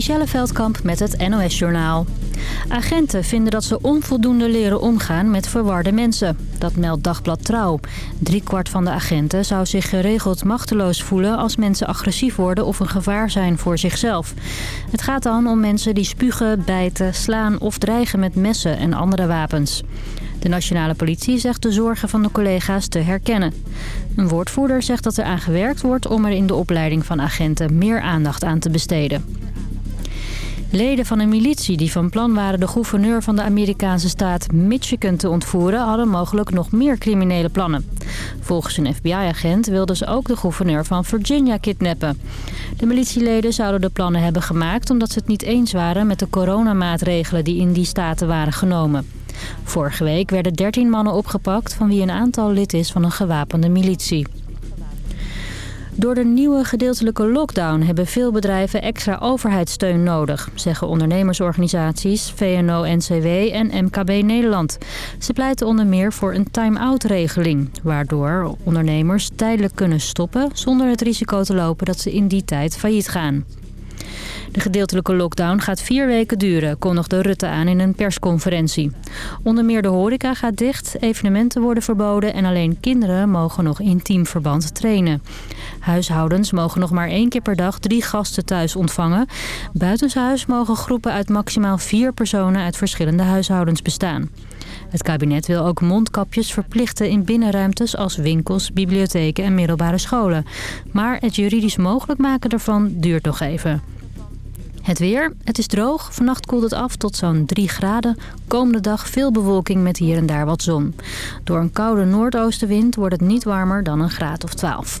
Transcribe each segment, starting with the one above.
Michelle Veldkamp met het NOS-journaal. Agenten vinden dat ze onvoldoende leren omgaan met verwarde mensen. Dat meldt Dagblad Trouw. Driekwart van de agenten zou zich geregeld machteloos voelen... als mensen agressief worden of een gevaar zijn voor zichzelf. Het gaat dan om mensen die spugen, bijten, slaan of dreigen met messen en andere wapens. De nationale politie zegt de zorgen van de collega's te herkennen. Een woordvoerder zegt dat er aan gewerkt wordt om er in de opleiding van agenten meer aandacht aan te besteden. Leden van een militie die van plan waren de gouverneur van de Amerikaanse staat Michigan te ontvoeren... hadden mogelijk nog meer criminele plannen. Volgens een FBI-agent wilden ze ook de gouverneur van Virginia kidnappen. De militieleden zouden de plannen hebben gemaakt omdat ze het niet eens waren met de coronamaatregelen die in die staten waren genomen. Vorige week werden 13 mannen opgepakt van wie een aantal lid is van een gewapende militie. Door de nieuwe gedeeltelijke lockdown hebben veel bedrijven extra overheidssteun nodig, zeggen ondernemersorganisaties VNO-NCW en MKB Nederland. Ze pleiten onder meer voor een time-out regeling, waardoor ondernemers tijdelijk kunnen stoppen zonder het risico te lopen dat ze in die tijd failliet gaan. De gedeeltelijke lockdown gaat vier weken duren, kondigde Rutte aan in een persconferentie. Onder meer de horeca gaat dicht, evenementen worden verboden... en alleen kinderen mogen nog intiem verband trainen. Huishoudens mogen nog maar één keer per dag drie gasten thuis ontvangen. Buitenshuis mogen groepen uit maximaal vier personen uit verschillende huishoudens bestaan. Het kabinet wil ook mondkapjes verplichten in binnenruimtes als winkels, bibliotheken en middelbare scholen. Maar het juridisch mogelijk maken daarvan duurt nog even. Het weer. Het is droog. Vannacht koelt het af tot zo'n 3 graden. Komende dag veel bewolking met hier en daar wat zon. Door een koude noordoostenwind wordt het niet warmer dan een graad of 12.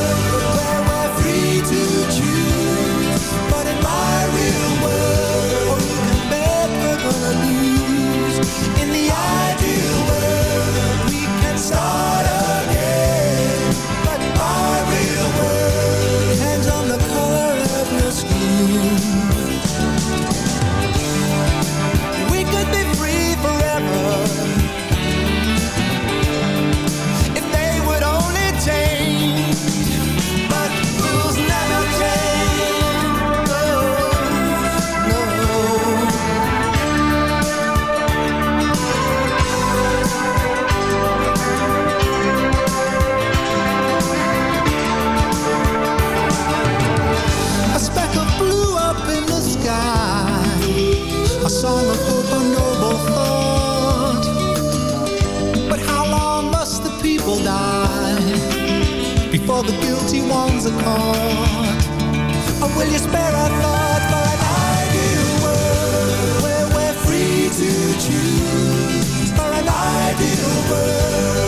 before the guilty ones are caught? And will you spare our thoughts for an ideal world where we're free to choose? For an ideal world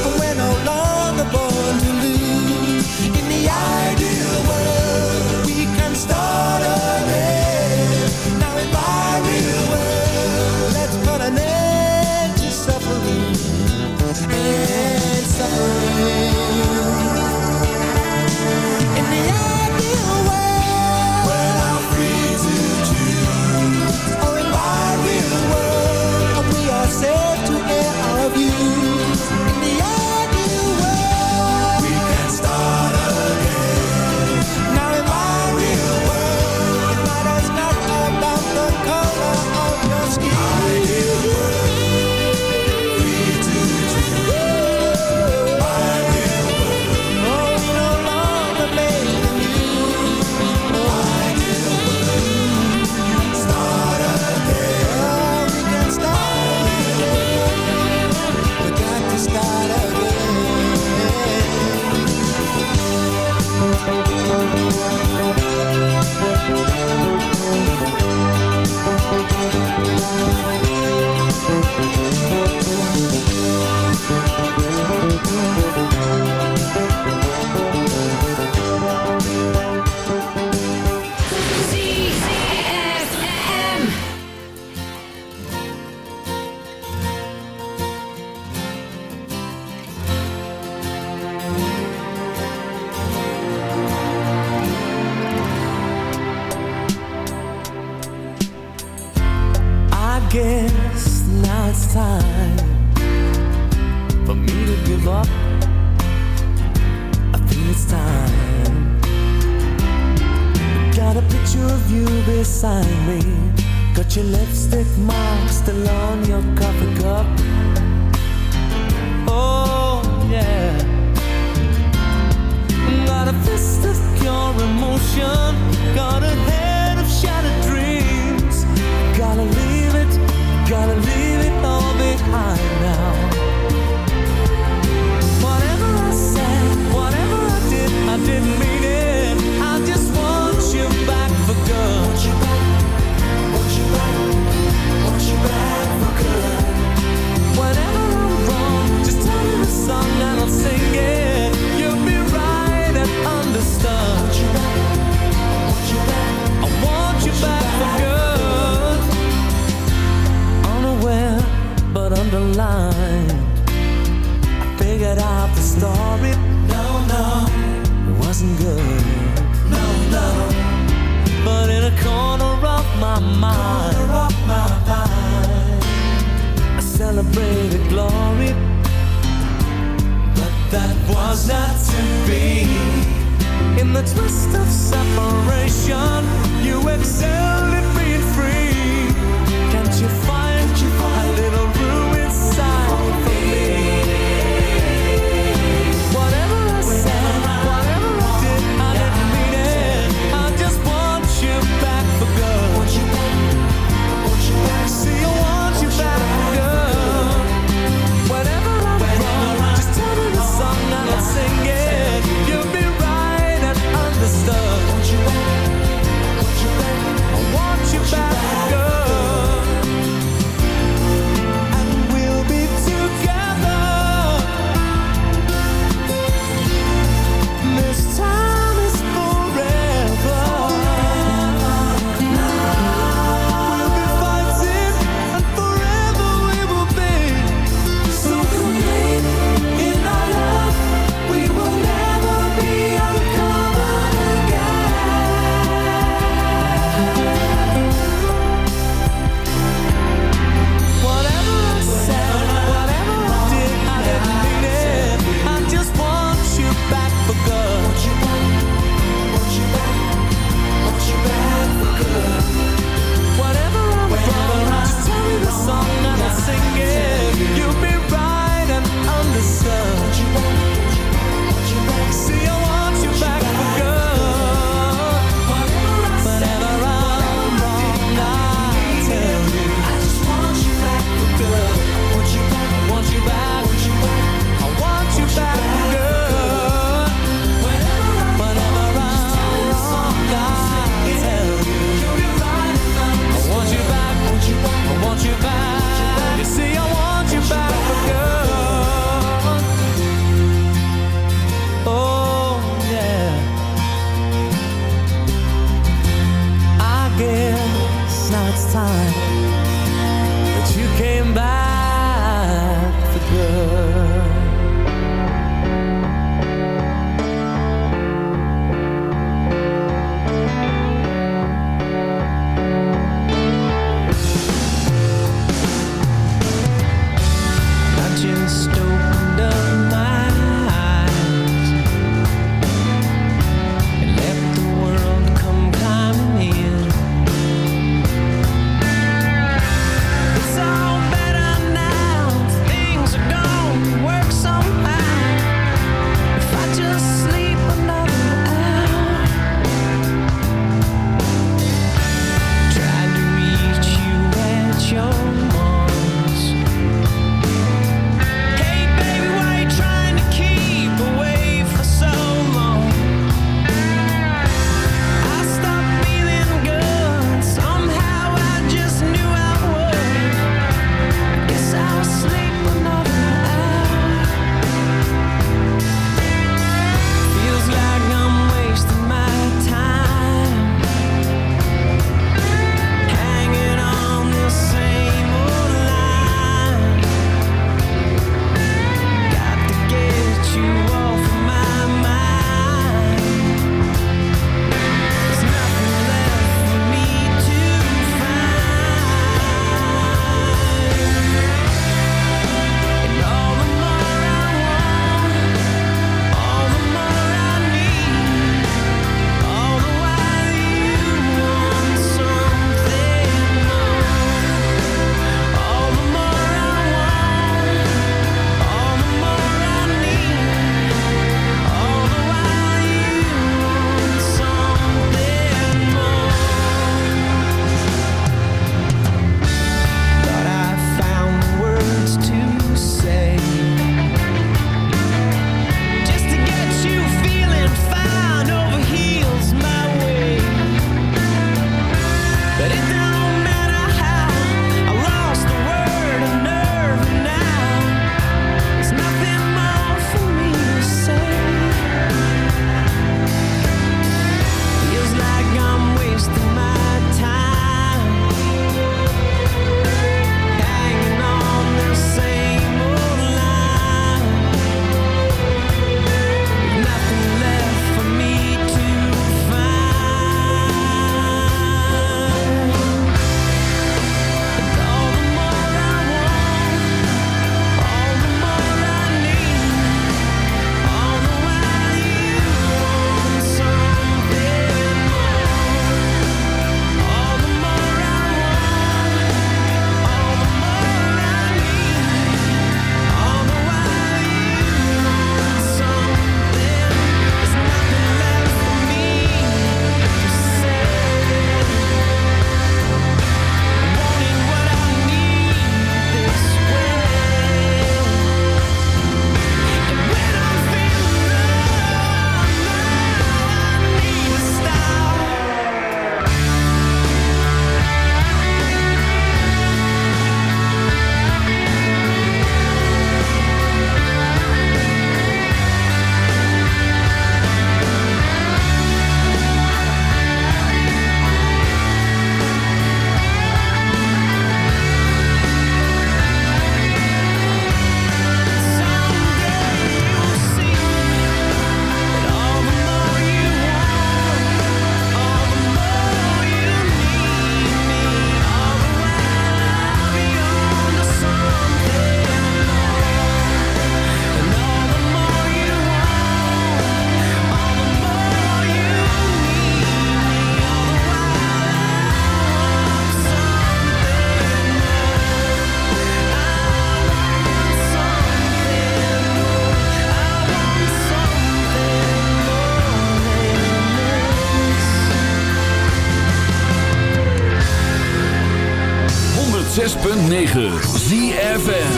9. ZFN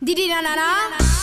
Didi na na na, na.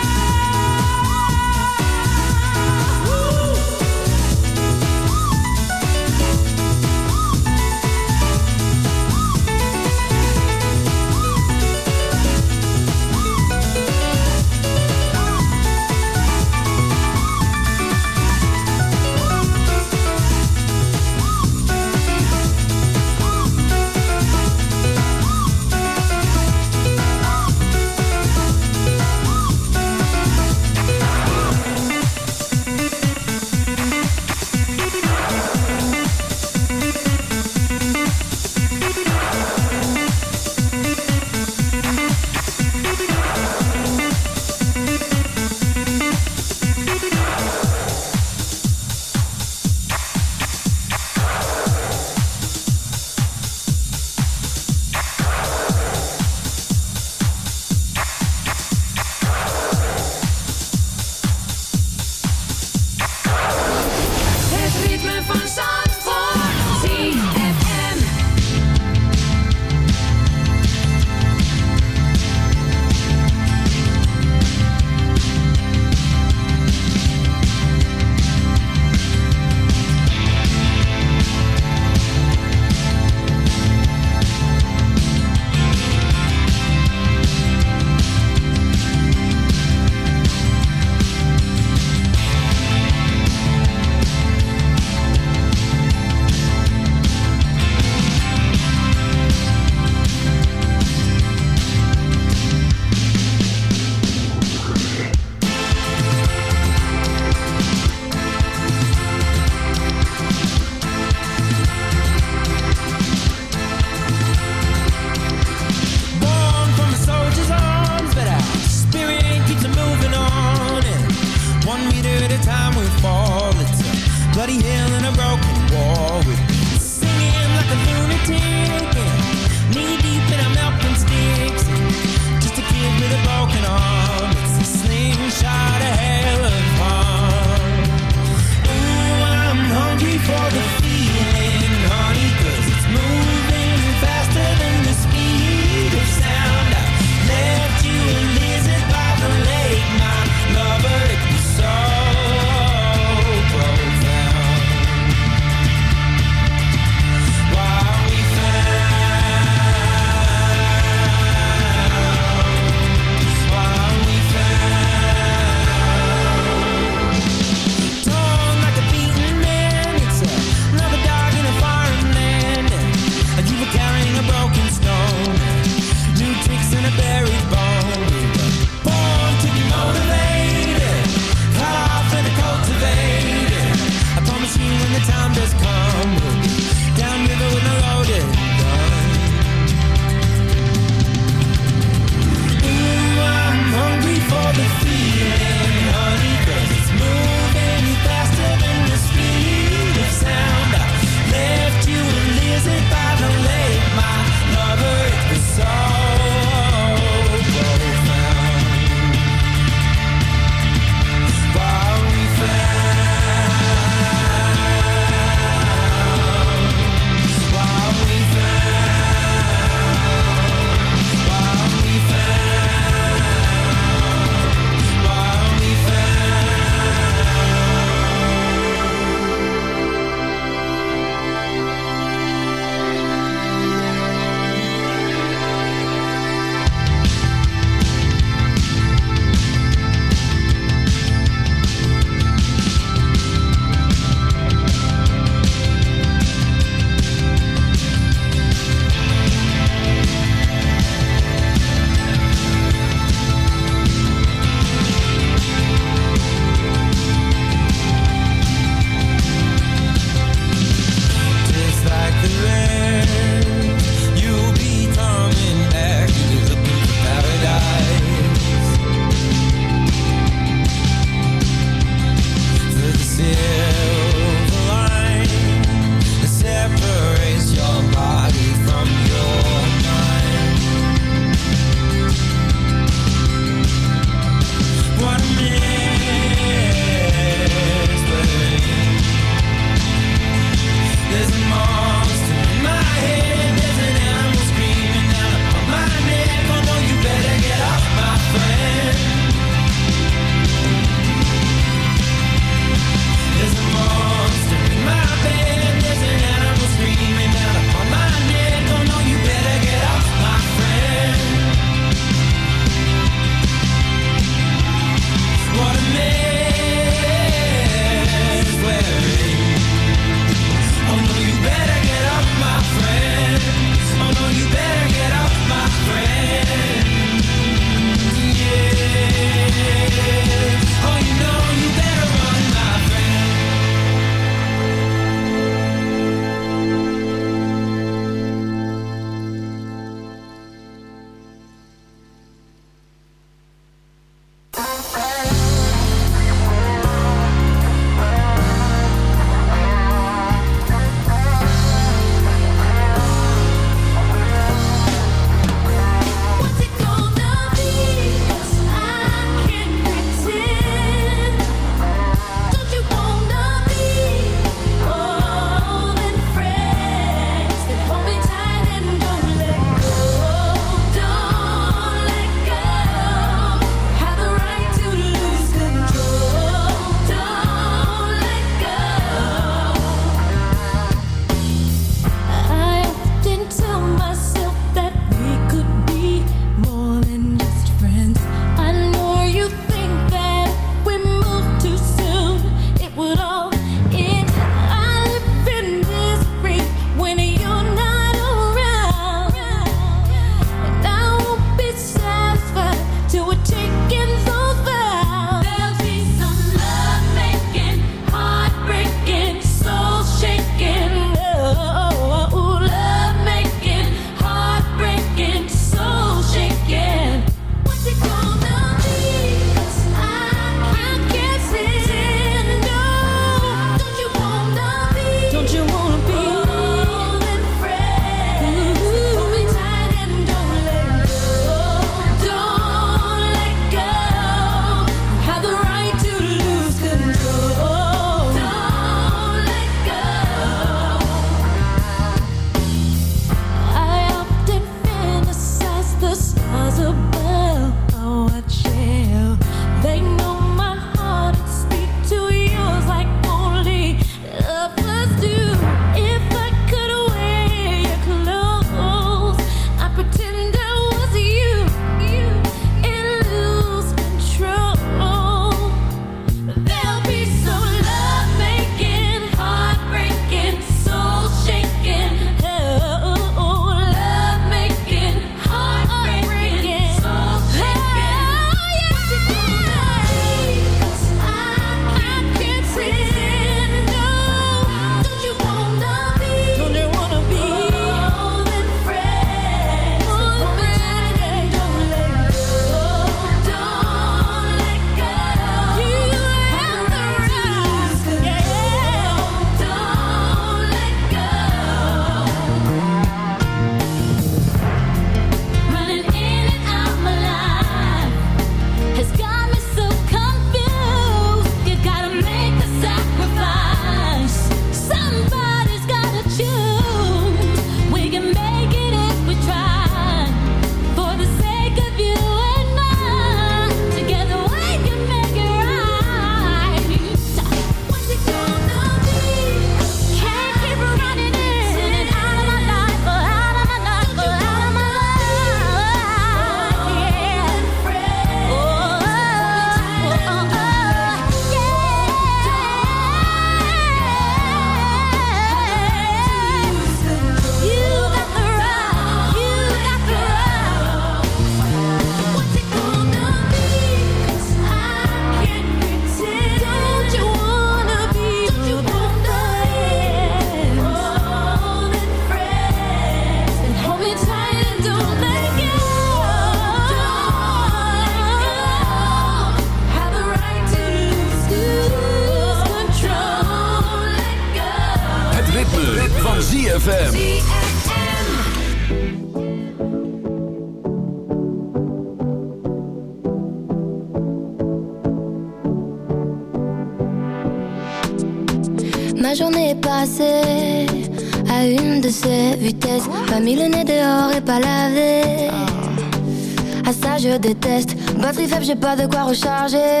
J'ai pas de quoi recharger.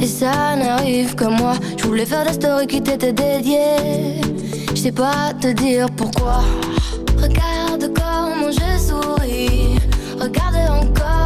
Et ça n'arrive que moi. Je voulais faire des stories qui t'étaient dédiées. Je sais pas te dire pourquoi. Regarde comment je souris. Regarde encore.